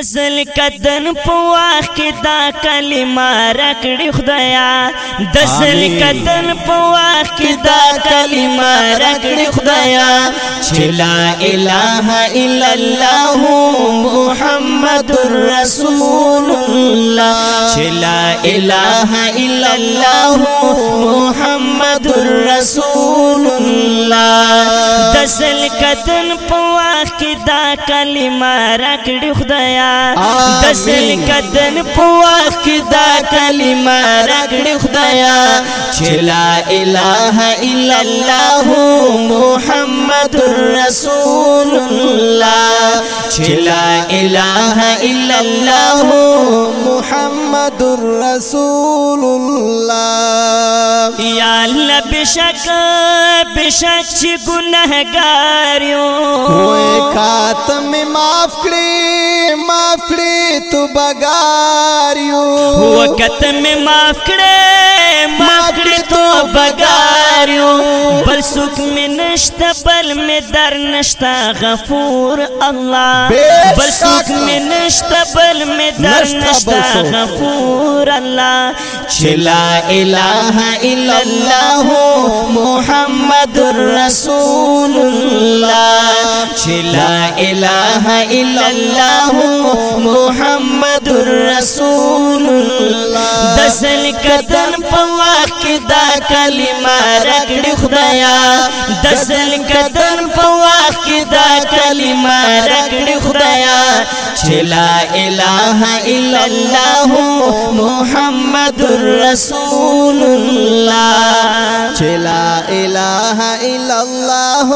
دزل کدن په واخ کې دا کلمه راکړي خدایا. دزل کدن په واخ کې دا کلمه راکړي خدایا. چې لا اله الا الله محمد رسول الله چې لا اله الا الله محمد رسول الله سل کتن پواخ کی دا کلمہ رکڑی خدایا. دسل کتن پواخ کی دا کلمہ رکڑی خدایا. گیا چلا الہ الا اللہ محمد رسول اللہ چلا الہ الا اللہ محمد الرسول اللہ یا اللہ بشک بشک چھ جی گناہ گاریوں ہوئے کاتم معاف کری۔ معاف کړې تو بګار یو وخت می معاف کړې معاف کړې تو بګار یو بل څوک می نشته بل می در نشته غفور الله بل څوک می نشته بل می در نشته غفور الله چې لا اله الا الله محمد رسول الله چې لا اله الا الله محمد رسول الله دسل کدن په وخت دا کلمه راکړي خدایا دسل کدن په وخت دا کلمه راکړي خدایا چې لا اله الا الله محمد رسول الله چې لا اله الا الله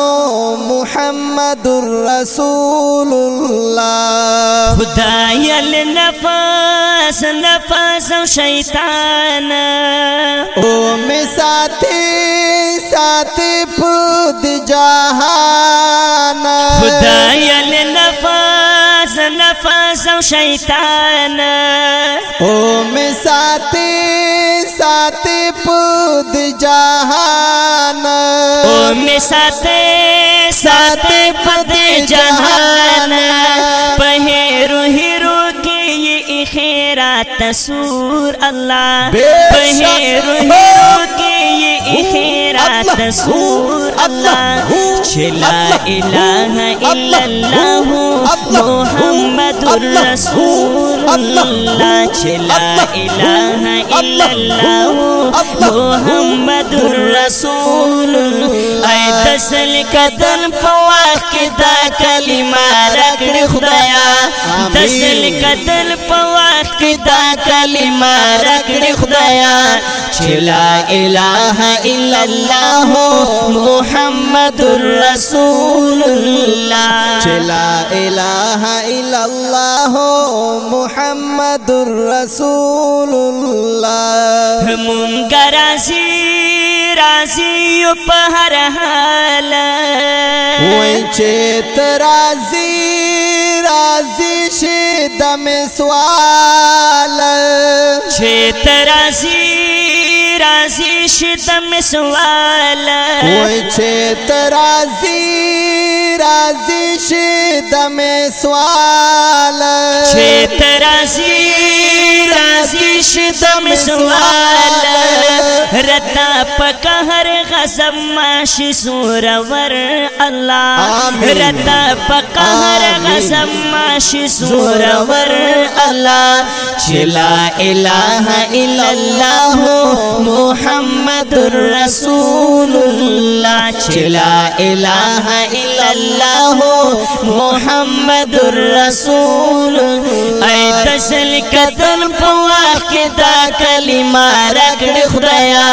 محمد رسول الله خدای لنفس نفس او شیطان. او می ساتي ساتي پود جهان خدای لنفس نفس او شیطان. او می ساتي ساتي پود جهان او می ساته ساته پد جهان تصور اللہ۔ کے یہ خیرا تصور اللہ۔ چلا الہ الا اللہ محمد الرسول اللہ۔ چلا الہ الا اللہ محمد الرسول اے تسل قدم پواخ دا کلمہ رکھ۔ دسل قتل پواخ کی دا کلمہ رکڑ خدایا. چلا الہ الا اللہ محمد الرسول اللہ. چلا الہ الا اللہ محمد الرسول اللہ. منگرازی راځي راځي په هر حال وای چې ترازی رازی شي د مسوال چې ترازي رازي شتم سوال وای چې ترازی رازی شي د مسوال چې ترازي رازي شتم سوال رتا پکهر غزم ماشي سور ور الله. رتا پکهر غزم ماشي سور ور الله چې لا اله الا الله محمد رسول الله چې لا اله الا الله محمد رسول اي دسل کدن په واخ دا کلمه راکړي خدایا.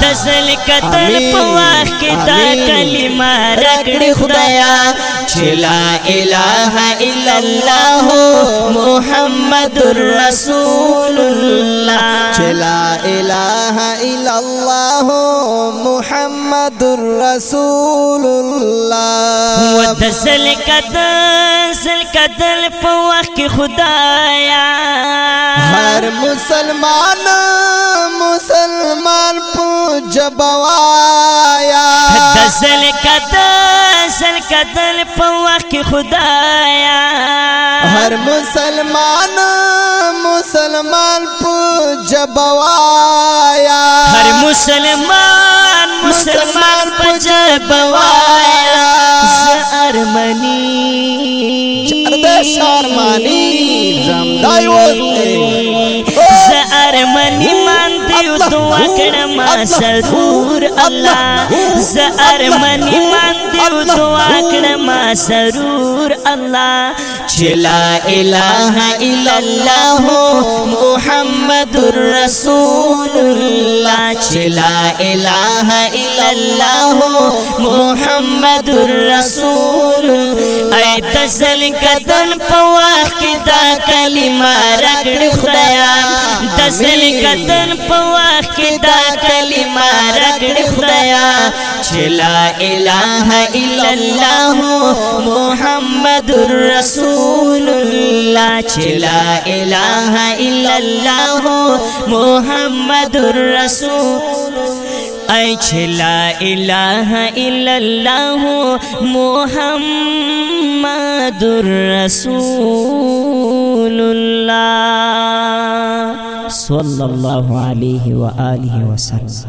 دسل کدن په واخ دا کلمه راکړي خدایا. چې لا اله الا الله محمد رسول الله چې لا اله الا الله محمد رسول الله ودسل کدل سل کدل په وخت کې خدایا. هر مسلمان مسلمان په جبوایا دسل کدل سل کدل په وخت خدایا هر مسلمان مسلمان پو جبوایا هر مسلمان مسلمان په جبوایا شارمانی زمدای وځه ز ارمنی مان دیو دعا کړم سرور سرور الله چلا اله الا الله محمد رسول الله چلا اله الا الله محمد رسول ای تسل کدن کی دا کلمہ رکڑ خدایا دسل قطن پواخ کی دا کلمہ رکڑ خدایا چلا الہ الا اللہ محمد الرسول اللہ چلا الہ الا اللہ محمد الرسول اے چلا الہ الا اللہ محمد رسول الله صلى الله عليه وآله وسلم.